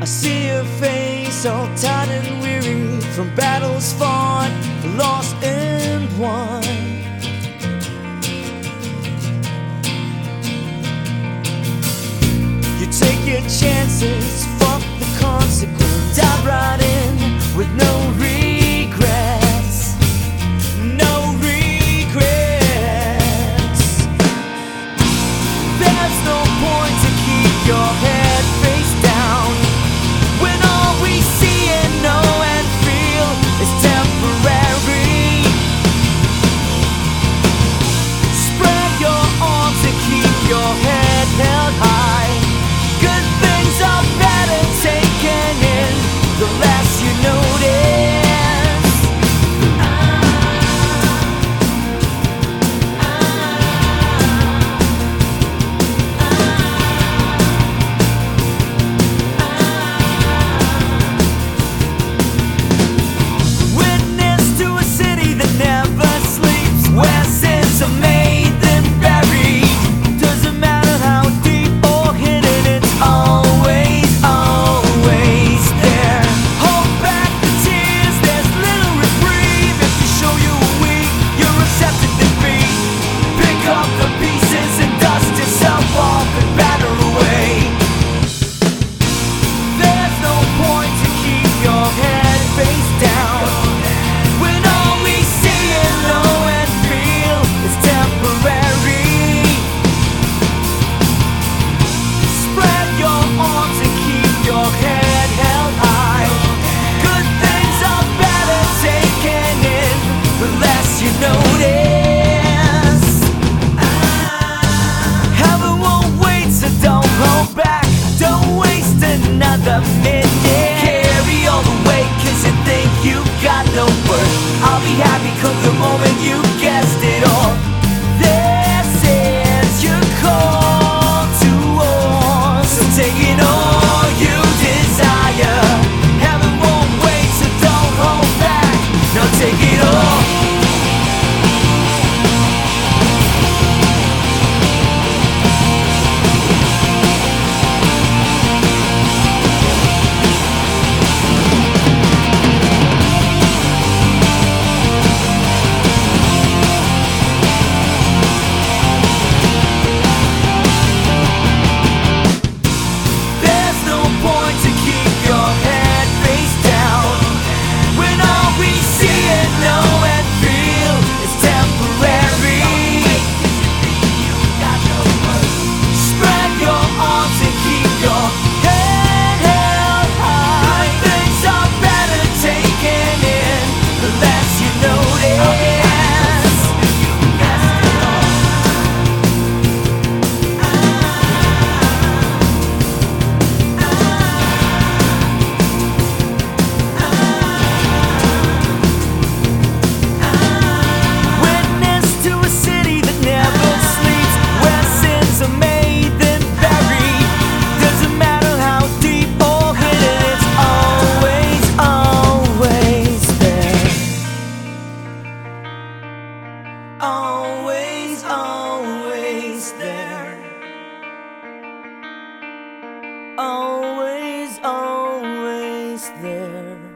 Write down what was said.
I see your face all tired and weary from battles fought, lost and won. another minute. Carry all the weight cause you think you got no worth. I'll be happy cause the moment you guessed it all. This is your call to war So take it on always, always there.